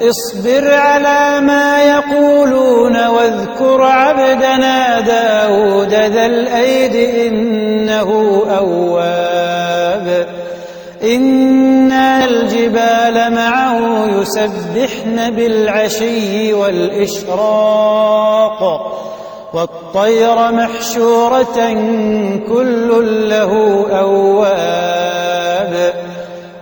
اصبر على ما يقولون واذكر عبدنا داود ذا الأيد إنه أواب. إنا الجبال معه يسبحن بالعشي والإشراق والطير محشورة كل له أواب.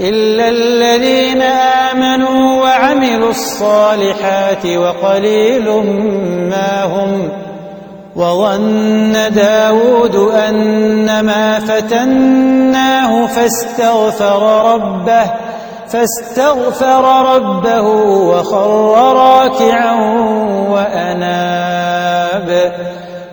إلا الذين آمنوا وعملوا الصالحات وقليل ما هم وظن داود أنما فتناه فاستغفر ربه فاستغفر ربه وخر راكعا